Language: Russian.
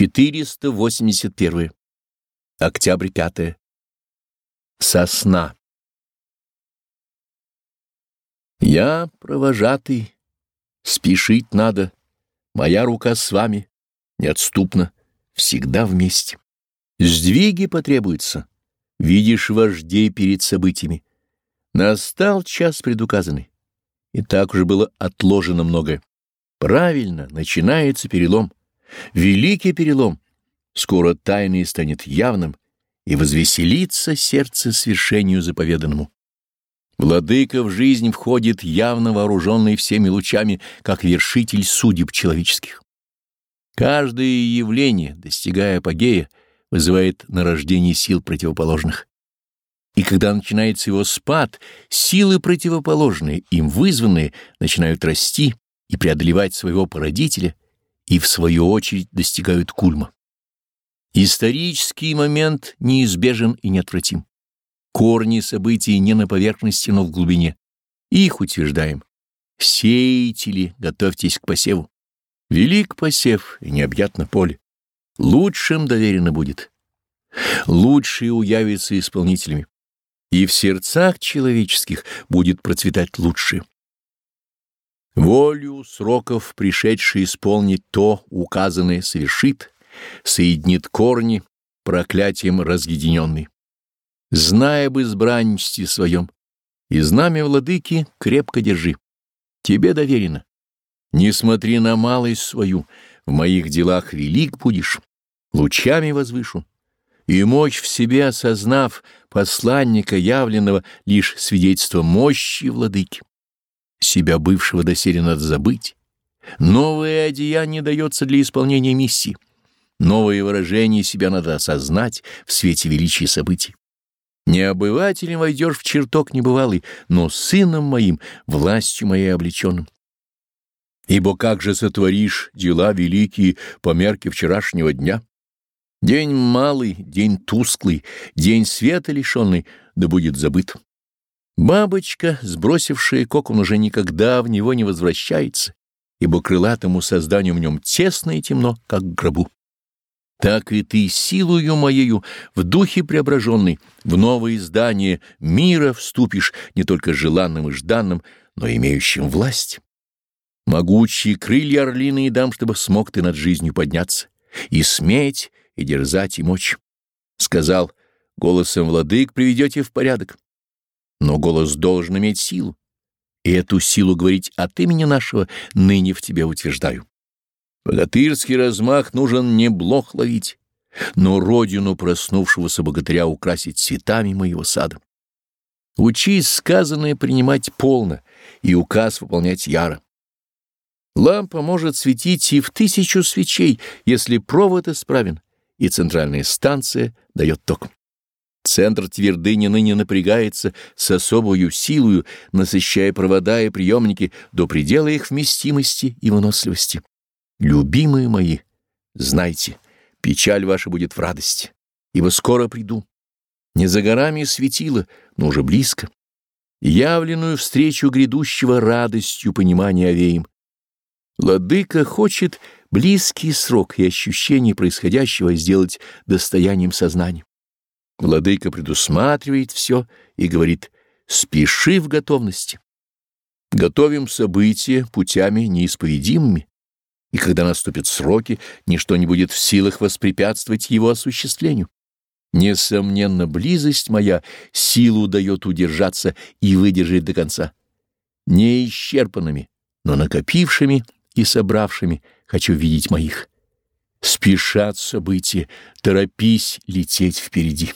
481. Октябрь 5. Сосна. Я провожатый, спешить надо, моя рука с вами, неотступно, всегда вместе. Сдвиги потребуются, видишь вождей перед событиями. Настал час предуказанный, и так уже было отложено многое. Правильно, начинается перелом. Великий перелом. Скоро тайный станет явным, и возвеселится сердце свершению заповеданному. Владыка в жизнь входит явно вооруженный всеми лучами, как вершитель судеб человеческих. Каждое явление, достигая апогея, вызывает нарождение сил противоположных. И когда начинается его спад, силы противоположные, им вызванные, начинают расти и преодолевать своего породителя, и в свою очередь достигают кульма. Исторический момент неизбежен и неотвратим. Корни событий не на поверхности, но в глубине. Их утверждаем. Сеятели, готовьтесь к посеву. Велик посев и необъятно поле. Лучшим доверено будет. Лучшие уявятся исполнителями. И в сердцах человеческих будет процветать лучшее. Волю сроков, пришедший исполнить то, указанное, совершит, соединит корни, проклятием разъединенный. Зная об избранничестве своем, и знамя владыки крепко держи. Тебе доверено. Не смотри на малость свою, в моих делах велик будешь, лучами возвышу. И мощь в себе осознав, посланника явленного лишь свидетельство мощи владыки. Себя бывшего доселе надо забыть. Новое одеяние дается для исполнения миссии. Новые выражения себя надо осознать в свете величия событий. Не обывателем войдешь в чертог небывалый, но сыном моим, властью моей облеченным. Ибо как же сотворишь дела великие по мерке вчерашнего дня? День малый, день тусклый, день света лишенный, да будет забыт. Бабочка, сбросившая кокон, уже никогда в него не возвращается, ибо крылатому созданию в нем тесно и темно, как в гробу. Так и ты силою моею в духе преображенный в новое издание мира вступишь не только желанным и жданным, но имеющим власть. Могучие крылья орлиные дам, чтобы смог ты над жизнью подняться, и сметь, и дерзать, и мочь. Сказал, голосом владык приведете в порядок. Но голос должен иметь силу, и эту силу говорить от имени нашего ныне в тебе утверждаю. Богатырский размах нужен не блох ловить, но родину проснувшегося богатыря украсить цветами моего сада. Учись сказанное принимать полно и указ выполнять яро. Лампа может светить и в тысячу свечей, если провод исправен, и центральная станция дает ток. Центр твердыни ныне напрягается с особою силою, насыщая провода и приемники до предела их вместимости и выносливости. Любимые мои, знайте, печаль ваша будет в радости, ибо скоро приду. Не за горами светило, но уже близко. Явленную встречу грядущего радостью понимания овеем. Владыка хочет близкий срок и ощущение происходящего сделать достоянием сознания. Владыка предусматривает все и говорит «спеши в готовности». Готовим события путями неисповедимыми, и когда наступят сроки, ничто не будет в силах воспрепятствовать его осуществлению. Несомненно, близость моя силу дает удержаться и выдержать до конца. Не исчерпанными, но накопившими и собравшими хочу видеть моих. Спешат события, торопись лететь впереди.